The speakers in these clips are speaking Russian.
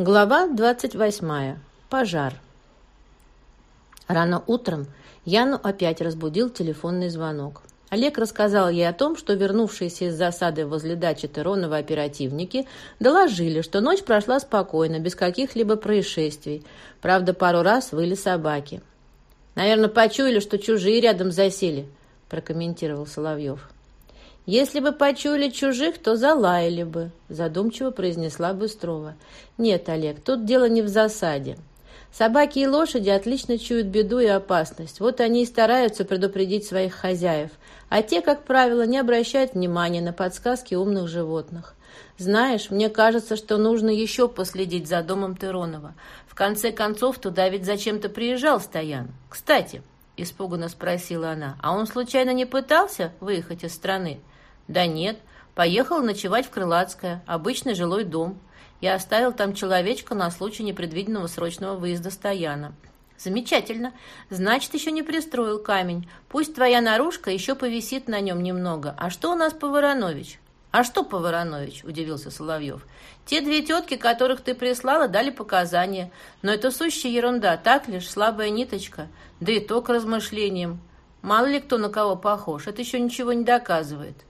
Глава 28. Пожар. Рано утром Яну опять разбудил телефонный звонок. Олег рассказал ей о том, что вернувшиеся из засады возле дачи Теронова оперативники доложили, что ночь прошла спокойно, без каких-либо происшествий. Правда, пару раз выли собаки. «Наверное, почуяли, что чужие рядом засели», – прокомментировал Соловьев. «Если бы почуяли чужих, то залаяли бы», — задумчиво произнесла Быстрова. «Нет, Олег, тут дело не в засаде. Собаки и лошади отлично чуют беду и опасность. Вот они и стараются предупредить своих хозяев. А те, как правило, не обращают внимания на подсказки умных животных. Знаешь, мне кажется, что нужно еще последить за домом Теронова. В конце концов, туда ведь зачем-то приезжал Стоян. Кстати, — испуганно спросила она, — а он случайно не пытался выехать из страны? Да нет, поехал ночевать в Крылатское, обычный жилой дом. Я оставил там человечка на случай непредвиденного срочного выезда Стояна. Замечательно. Значит, еще не пристроил камень. Пусть твоя наружка еще повисит на нем немного. А что у нас по Воронович? «А что, Поворонович?» – удивился Соловьев. «Те две тетки, которых ты прислала, дали показания. Но это сущая ерунда, так лишь слабая ниточка. Да и то к размышлениям. Мало ли кто на кого похож, это еще ничего не доказывает».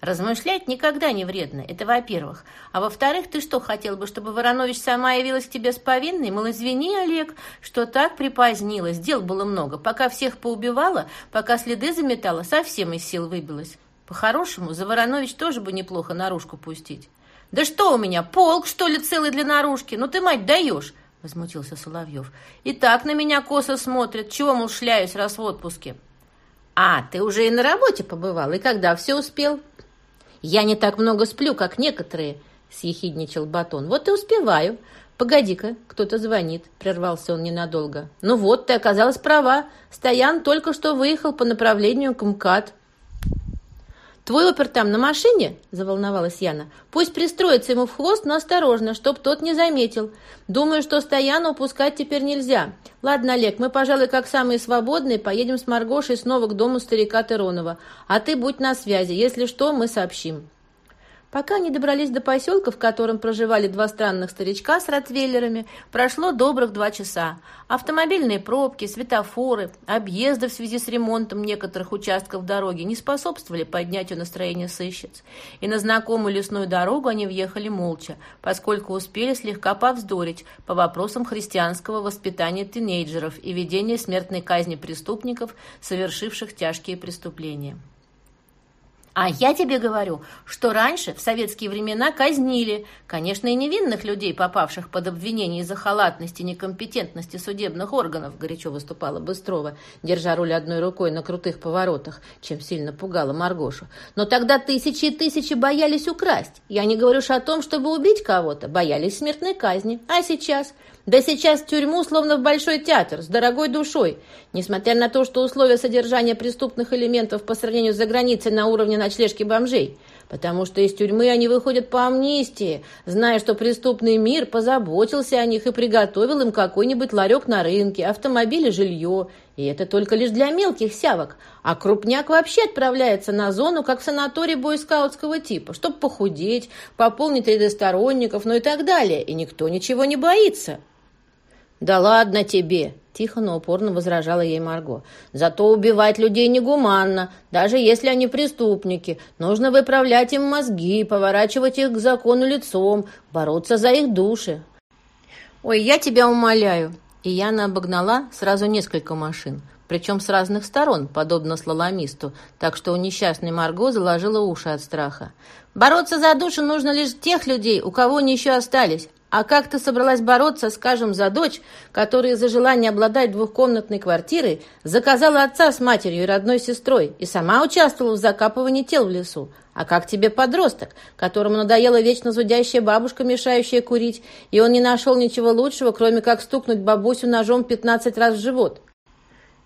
Размышлять никогда не вредно, это во-первых. А во-вторых, ты что, хотел бы, чтобы Воронович сама явилась к тебе с повинной? Мол, извини, Олег, что так припозднилась, дел было много. Пока всех поубивала, пока следы заметала, совсем из сил выбилась. По-хорошему, за Воронович тоже бы неплохо наружку пустить. «Да что у меня, полк, что ли, целый для наружки? Ну ты, мать, даешь!» — возмутился Соловьев. «И так на меня косо смотрят. Чего, мол, шляюсь, раз в отпуске?» «А, ты уже и на работе побывал, и когда все успел?» «Я не так много сплю, как некоторые», — съехидничал Батон. «Вот и успеваю. Погоди-ка, кто-то звонит», — прервался он ненадолго. «Ну вот, ты оказалась права. Стоян только что выехал по направлению к МКАД». «Твой опер там на машине?» – заволновалась Яна. «Пусть пристроится ему в хвост, но осторожно, чтоб тот не заметил. Думаю, что Стояна упускать теперь нельзя. Ладно, Олег, мы, пожалуй, как самые свободные, поедем с Маргошей снова к дому старика Теронова. А ты будь на связи. Если что, мы сообщим». Пока они добрались до поселка, в котором проживали два странных старичка с ротвейлерами, прошло добрых два часа. Автомобильные пробки, светофоры, объезды в связи с ремонтом некоторых участков дороги не способствовали поднятию настроения сыщиц. И на знакомую лесную дорогу они въехали молча, поскольку успели слегка повздорить по вопросам христианского воспитания тинейджеров и ведения смертной казни преступников, совершивших тяжкие преступления. А я тебе говорю, что раньше, в советские времена, казнили, конечно, и невинных людей, попавших под обвинение из-за халатности и некомпетентности судебных органов, горячо выступала Быстрова, держа руль одной рукой на крутых поворотах, чем сильно пугала Маргошу. Но тогда тысячи и тысячи боялись украсть. Я не говорю о том, чтобы убить кого-то, боялись смертной казни. А сейчас? Да сейчас тюрьму, словно в большой театр, с дорогой душой. Несмотря на то, что условия содержания преступных элементов по сравнению с заграницей на уровне ночлежки бомжей. Потому что из тюрьмы они выходят по амнистии, зная, что преступный мир позаботился о них и приготовил им какой-нибудь ларек на рынке, автомобиль и жилье. И это только лишь для мелких сявок. А крупняк вообще отправляется на зону, как в санаторий бойскаутского типа, чтобы похудеть, пополнить ряды сторонников, ну и так далее. И никто ничего не боится. «Да ладно тебе!» – тихо, но упорно возражала ей Марго. «Зато убивать людей негуманно, даже если они преступники. Нужно выправлять им мозги, поворачивать их к закону лицом, бороться за их души». «Ой, я тебя умоляю!» И Яна обогнала сразу несколько машин, причем с разных сторон, подобно слаломисту, так что у несчастной Марго заложила уши от страха. «Бороться за душу нужно лишь тех людей, у кого они еще остались, а как ты собралась бороться, скажем, за дочь, которая из-за желания обладать двухкомнатной квартирой заказала отца с матерью и родной сестрой и сама участвовала в закапывании тел в лесу? А как тебе подросток, которому надоела вечно зудящая бабушка, мешающая курить, и он не нашел ничего лучшего, кроме как стукнуть бабусю ножом 15 раз в живот?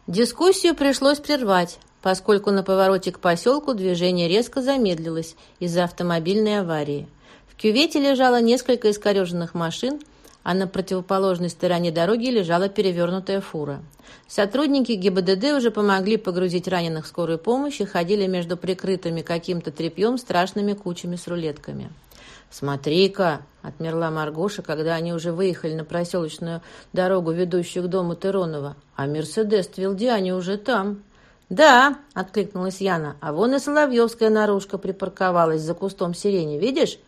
Дискуссию пришлось прервать, поскольку на повороте к поселку движение резко замедлилось из-за автомобильной аварии. В кювете лежало несколько искореженных машин, а на противоположной стороне дороги лежала перевернутая фура. Сотрудники ГИБДД уже помогли погрузить раненых в скорую помощь и ходили между прикрытыми каким-то тряпьем страшными кучами с рулетками. «Смотри-ка!» — отмерла Маргоша, когда они уже выехали на проселочную дорогу, ведущую к дому Теронова. «А Мерседес Твилдиани уже там». «Да», — откликнулась Яна, — «а вон и Соловьевская наружка припарковалась за кустом сирени, видишь?»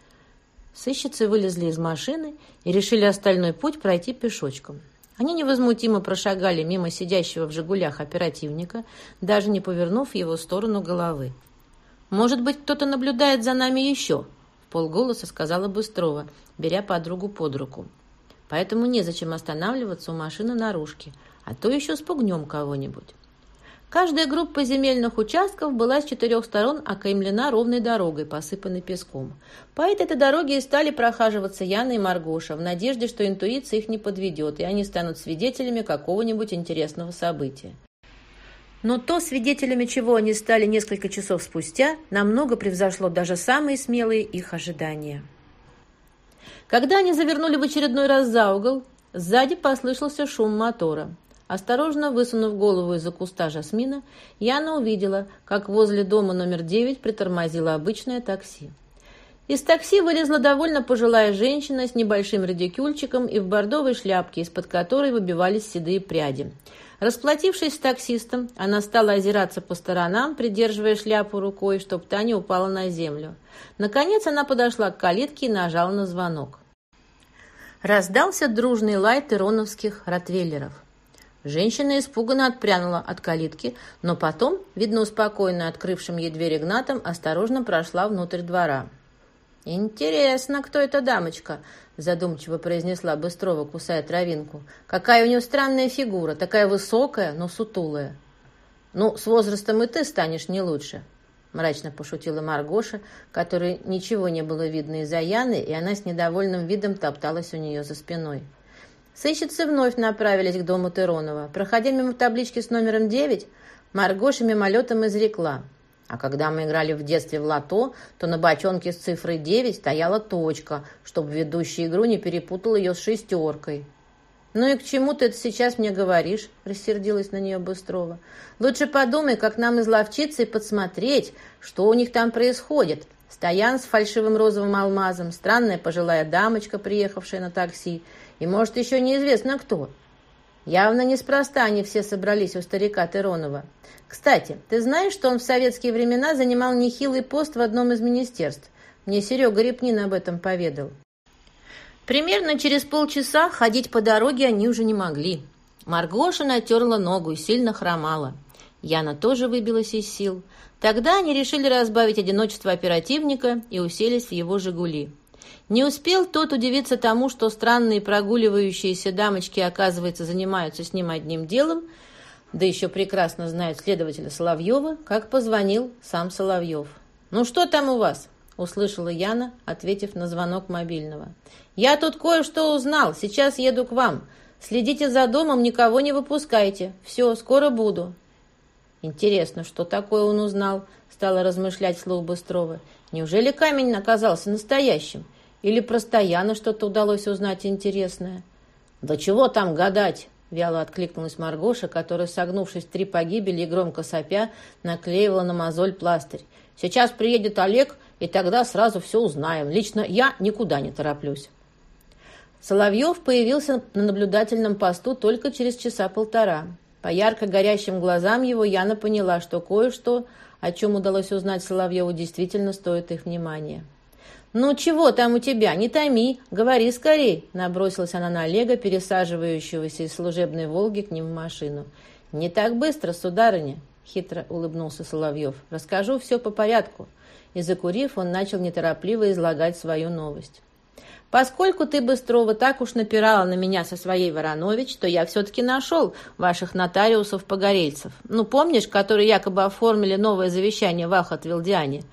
Сыщицы вылезли из машины и решили остальной путь пройти пешочком. Они невозмутимо прошагали мимо сидящего в «Жигулях» оперативника, даже не повернув его сторону головы. «Может быть, кто-то наблюдает за нами еще?» — в полголоса сказала Быстрова, беря подругу под руку. «Поэтому незачем останавливаться у машины наружки, а то еще спугнем кого-нибудь». Каждая группа земельных участков была с четырех сторон окаймлена ровной дорогой, посыпанной песком. По этой дороге и стали прохаживаться Яна и Маргоша в надежде, что интуиция их не подведет, и они станут свидетелями какого-нибудь интересного события. Но то, свидетелями чего они стали несколько часов спустя, намного превзошло даже самые смелые их ожидания. Когда они завернули в очередной раз за угол, сзади послышался шум мотора. Осторожно высунув голову из-за куста жасмина, Яна увидела, как возле дома номер 9 притормозило обычное такси. Из такси вылезла довольно пожилая женщина с небольшим радикюльчиком и в бордовой шляпке, из-под которой выбивались седые пряди. Расплатившись с таксистом, она стала озираться по сторонам, придерживая шляпу рукой, чтобы та не упала на землю. Наконец она подошла к калитке и нажала на звонок. Раздался дружный лай тероновских ротвейлеров. Женщина испуганно отпрянула от калитки, но потом, видно успокоенно открывшим ей дверь Игнатом, осторожно прошла внутрь двора. «Интересно, кто эта дамочка?» — задумчиво произнесла Быстрова, кусая травинку. «Какая у нее странная фигура, такая высокая, но сутулая». «Ну, с возрастом и ты станешь не лучше», — мрачно пошутила Маргоша, которой ничего не было видно из-за Яны, и она с недовольным видом топталась у нее за спиной. Сыщицы вновь направились к дому Теронова. Проходя мимо таблички с номером 9, Маргоша мимолетом изрекла. А когда мы играли в детстве в лото, то на бочонке с цифрой 9 стояла точка, чтобы ведущий игру не перепутал ее с шестеркой. «Ну и к чему ты это сейчас мне говоришь?» – рассердилась на нее Быстрова. «Лучше подумай, как нам изловчиться и подсмотреть, что у них там происходит. Стоян с фальшивым розовым алмазом, странная пожилая дамочка, приехавшая на такси, и, может, еще неизвестно кто. Явно неспроста они все собрались у старика Теронова. Кстати, ты знаешь, что он в советские времена занимал нехилый пост в одном из министерств? Мне Серега Репнин об этом поведал. Примерно через полчаса ходить по дороге они уже не могли. Маргоша натерла ногу и сильно хромала. Яна тоже выбилась из сил. Тогда они решили разбавить одиночество оперативника и уселись в его «Жигули». Не успел тот удивиться тому, что странные прогуливающиеся дамочки, оказывается, занимаются с ним одним делом, да еще прекрасно знают следователя Соловьева, как позвонил сам Соловьев. «Ну что там у вас?» — услышала Яна, ответив на звонок мобильного. «Я тут кое-что узнал. Сейчас еду к вам. Следите за домом, никого не выпускайте. Все, скоро буду». «Интересно, что такое он узнал?» — стала размышлять вслух Быстрова. «Неужели камень оказался настоящим? Или про Стояна что-то удалось узнать интересное? «Да чего там гадать?» — вяло откликнулась Маргоша, которая, согнувшись три погибели и громко сопя, наклеивала на мозоль пластырь. «Сейчас приедет Олег, и тогда сразу все узнаем. Лично я никуда не тороплюсь». Соловьев появился на наблюдательном посту только через часа полтора. По ярко горящим глазам его Яна поняла, что кое-что, о чем удалось узнать Соловьеву, действительно стоит их внимания. «Ну чего там у тебя? Не томи, говори скорей!» Набросилась она на Олега, пересаживающегося из служебной «Волги» к ним в машину. «Не так быстро, сударыня!» — хитро улыбнулся Соловьев. «Расскажу все по порядку». И, закурив, он начал неторопливо излагать свою новость. «Поскольку ты, Быстрова, так уж напирала на меня со своей Воронович, то я все-таки нашел ваших нотариусов-погорельцев. Ну, помнишь, которые якобы оформили новое завещание в Ахат-Вилдиане?»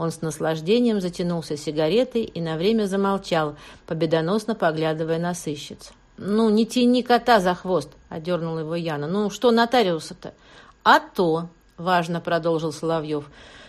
Он с наслаждением затянулся сигаретой и на время замолчал, победоносно поглядывая на сыщиц. «Ну, не тяни кота за хвост!» — одернул его Яна. «Ну, что нотариуса-то?» «А то!» — важно продолжил Соловьев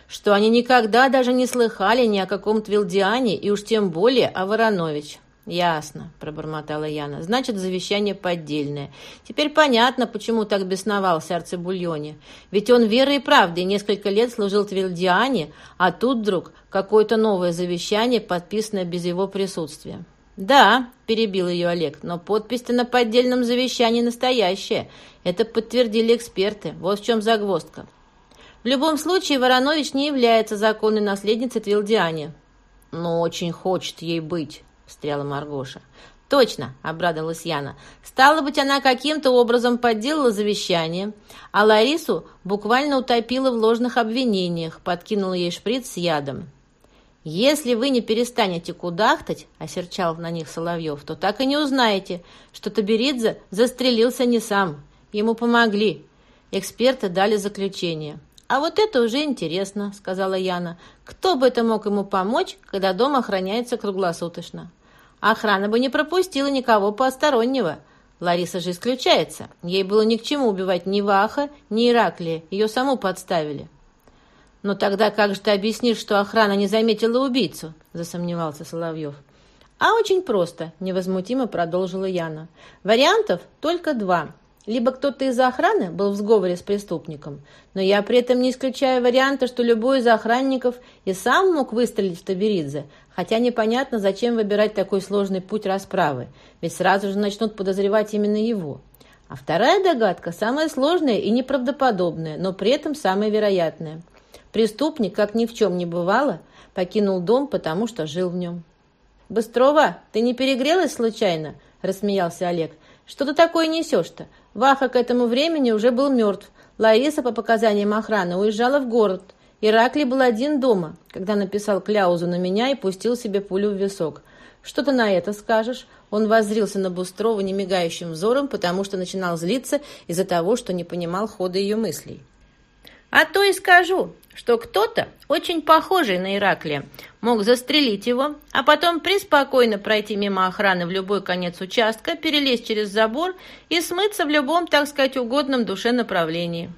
что они никогда даже не слыхали ни о каком Твилдиане и уж тем более о Воронович. «Ясно», — пробормотала Яна. «Значит, завещание поддельное. Теперь понятно, почему так бесновался Арцебульоне. Ведь он верой и правдой несколько лет служил Твильдиане, а тут вдруг какое-то новое завещание, подписанное без его присутствия». «Да», — перебил ее Олег, — «но подпись-то на поддельном завещании настоящая. Это подтвердили эксперты. Вот в чем загвоздка». В любом случае, Воронович не является законной наследницей Твилдиане. «Но очень хочет ей быть», — встряла Маргоша. «Точно», — обрадовалась Яна. «Стало быть, она каким-то образом подделала завещание, а Ларису буквально утопила в ложных обвинениях, подкинула ей шприц с ядом». «Если вы не перестанете кудахтать», — осерчал на них Соловьев, «то так и не узнаете, что Таберидзе застрелился не сам. Ему помогли. Эксперты дали заключение». «А вот это уже интересно», — сказала Яна. «Кто бы это мог ему помочь, когда дом охраняется круглосуточно?» «Охрана бы не пропустила никого постороннего. Лариса же исключается. Ей было ни к чему убивать ни Ваха, ни Ираклия. Ее саму подставили». «Но тогда как же ты объяснишь, что охрана не заметила убийцу?» — засомневался Соловьев. «А очень просто», — невозмутимо продолжила Яна. «Вариантов только два. Либо кто-то из охраны был в сговоре с преступником, но я при этом не исключаю варианта, что любой из охранников и сам мог выстрелить в Таберидзе, хотя непонятно, зачем выбирать такой сложный путь расправы, ведь сразу же начнут подозревать именно его. А вторая догадка самая сложная и неправдоподобная, но при этом самая вероятная. Преступник, как ни в чем не бывало, покинул дом, потому что жил в нем. «Быстрова, ты не перегрелась случайно?» – рассмеялся Олег. «Что ты такое несешь-то? Ваха к этому времени уже был мертв. Лариса, по показаниям охраны, уезжала в город. Ираклий был один дома, когда написал кляузу на меня и пустил себе пулю в висок. Что ты на это скажешь?» Он воззрился на Бустрова немигающим взором, потому что начинал злиться из-за того, что не понимал хода ее мыслей. «А то и скажу что кто-то, очень похожий на Ираклия, мог застрелить его, а потом преспокойно пройти мимо охраны в любой конец участка, перелезть через забор и смыться в любом, так сказать, угодном душе направлении.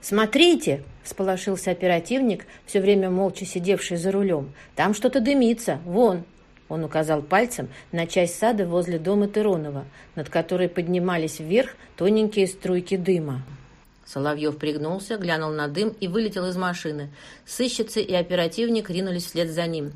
«Смотрите!» – сполошился оперативник, все время молча сидевший за рулем. «Там что-то дымится. Вон!» Он указал пальцем на часть сада возле дома Теронова, над которой поднимались вверх тоненькие струйки дыма. Соловьев пригнулся, глянул на дым и вылетел из машины. Сыщицы и оперативник ринулись вслед за ним.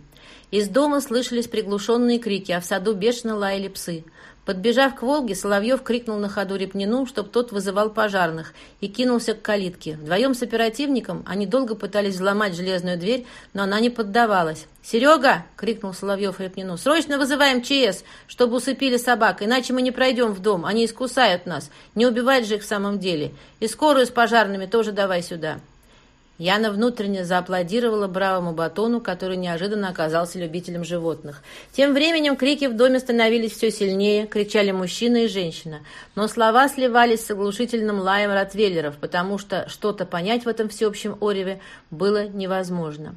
Из дома слышались приглушенные крики, а в саду бешено лаяли псы. Подбежав к «Волге», Соловьев крикнул на ходу Репнину, чтобы тот вызывал пожарных, и кинулся к калитке. Вдвоем с оперативником они долго пытались взломать железную дверь, но она не поддавалась. «Серега!» — крикнул Соловьев Репнину. «Срочно вызываем ЧС, чтобы усыпили собак, иначе мы не пройдем в дом, они искусают нас. Не убивать же их в самом деле. И скорую с пожарными тоже давай сюда». Яна внутренне зааплодировала бравому батону, который неожиданно оказался любителем животных. Тем временем крики в доме становились все сильнее, кричали мужчина и женщина. Но слова сливались с оглушительным лаем ротвейлеров, потому что что-то понять в этом всеобщем ореве было невозможно.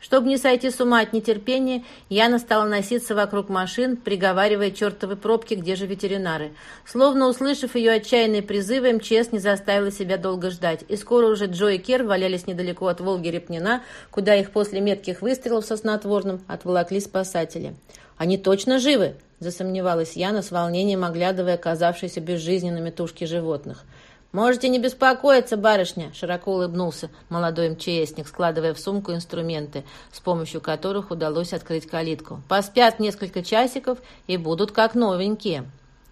Чтобы не сойти с ума от нетерпения, Яна стала носиться вокруг машин, приговаривая чертовы пробки, где же ветеринары. Словно услышав ее отчаянные призывы, МЧС не заставила себя долго ждать, и скоро уже Джо и Кер валялись недалеко от Волги-Репнина, куда их после метких выстрелов со снотворным отволокли спасатели. «Они точно живы?» – засомневалась Яна с волнением, оглядывая оказавшиеся безжизненными тушки животных – «Можете не беспокоиться, барышня», — широко улыбнулся молодой МЧСник, складывая в сумку инструменты, с помощью которых удалось открыть калитку. «Поспят несколько часиков и будут как новенькие».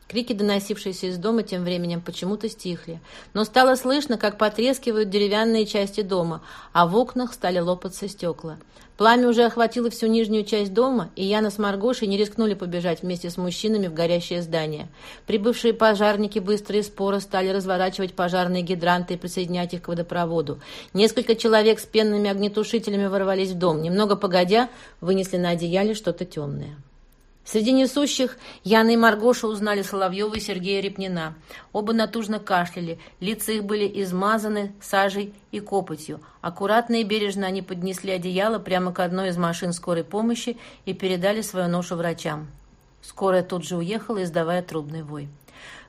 Крики, доносившиеся из дома, тем временем почему-то стихли. Но стало слышно, как потрескивают деревянные части дома, а в окнах стали лопаться стекла. Пламя уже охватило всю нижнюю часть дома, и Яна с Маргошей не рискнули побежать вместе с мужчинами в горящее здание. Прибывшие пожарники быстро и споро стали разворачивать пожарные гидранты и присоединять их к водопроводу. Несколько человек с пенными огнетушителями ворвались в дом. Немного погодя, вынесли на одеяле что-то темное. Среди несущих Яна и Маргоша узнали Соловьева и Сергея Репнина. Оба натужно кашляли, лица их были измазаны сажей и копотью. Аккуратно и бережно они поднесли одеяло прямо к одной из машин скорой помощи и передали свою ношу врачам. Скорая тут же уехала, издавая трубный вой.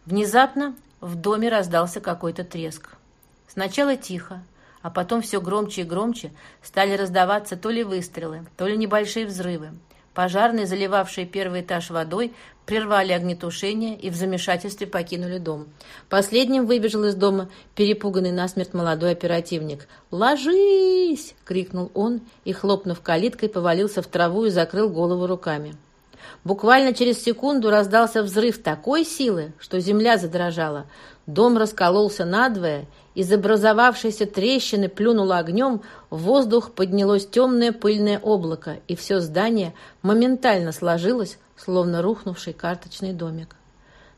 Внезапно в доме раздался какой-то треск. Сначала тихо, а потом все громче и громче стали раздаваться то ли выстрелы, то ли небольшие взрывы. Пожарные, заливавшие первый этаж водой, прервали огнетушение и в замешательстве покинули дом. Последним выбежал из дома перепуганный насмерть молодой оперативник. «Ложись!» — крикнул он и, хлопнув калиткой, повалился в траву и закрыл голову руками. Буквально через секунду раздался взрыв такой силы, что земля задрожала. Дом раскололся надвое, из образовавшейся трещины плюнуло огнем, в воздух поднялось темное пыльное облако, и все здание моментально сложилось, словно рухнувший карточный домик.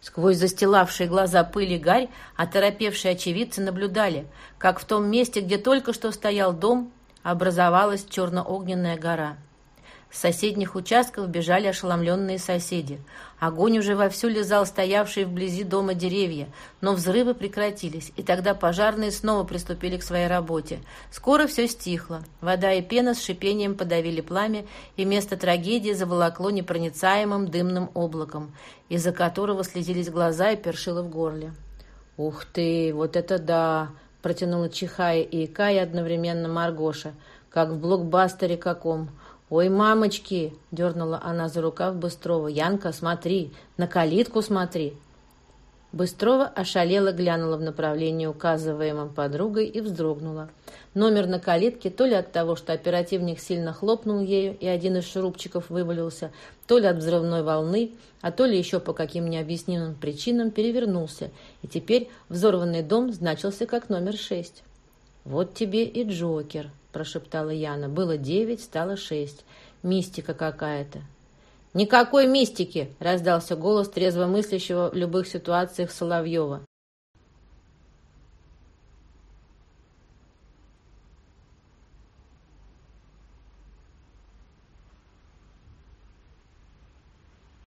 Сквозь застилавшие глаза пыли гарь оторопевшие очевидцы наблюдали, как в том месте, где только что стоял дом, образовалась черно-огненная гора. С соседних участков бежали ошеломленные соседи. Огонь уже вовсю лизал стоявшие вблизи дома деревья, но взрывы прекратились, и тогда пожарные снова приступили к своей работе. Скоро все стихло. Вода и пена с шипением подавили пламя, и место трагедии заволокло непроницаемым дымным облаком, из-за которого слезились глаза и першило в горле. «Ух ты, вот это да!» — протянула чихая и икая одновременно Маргоша. «Как в блокбастере каком!» «Ой, мамочки!» — дернула она за рукав Быстрова. «Янка, смотри! На калитку смотри!» Быстрова ошалела, глянула в направлении, указываемом подругой, и вздрогнула. Номер на калитке то ли от того, что оперативник сильно хлопнул ею, и один из шурупчиков вывалился, то ли от взрывной волны, а то ли еще по каким необъяснимым причинам перевернулся, и теперь взорванный дом значился как номер шесть. «Вот тебе и Джокер», — прошептала Яна. «Было девять, стало шесть. Мистика какая-то». «Никакой мистики!» — раздался голос трезвомыслящего в любых ситуациях Соловьева.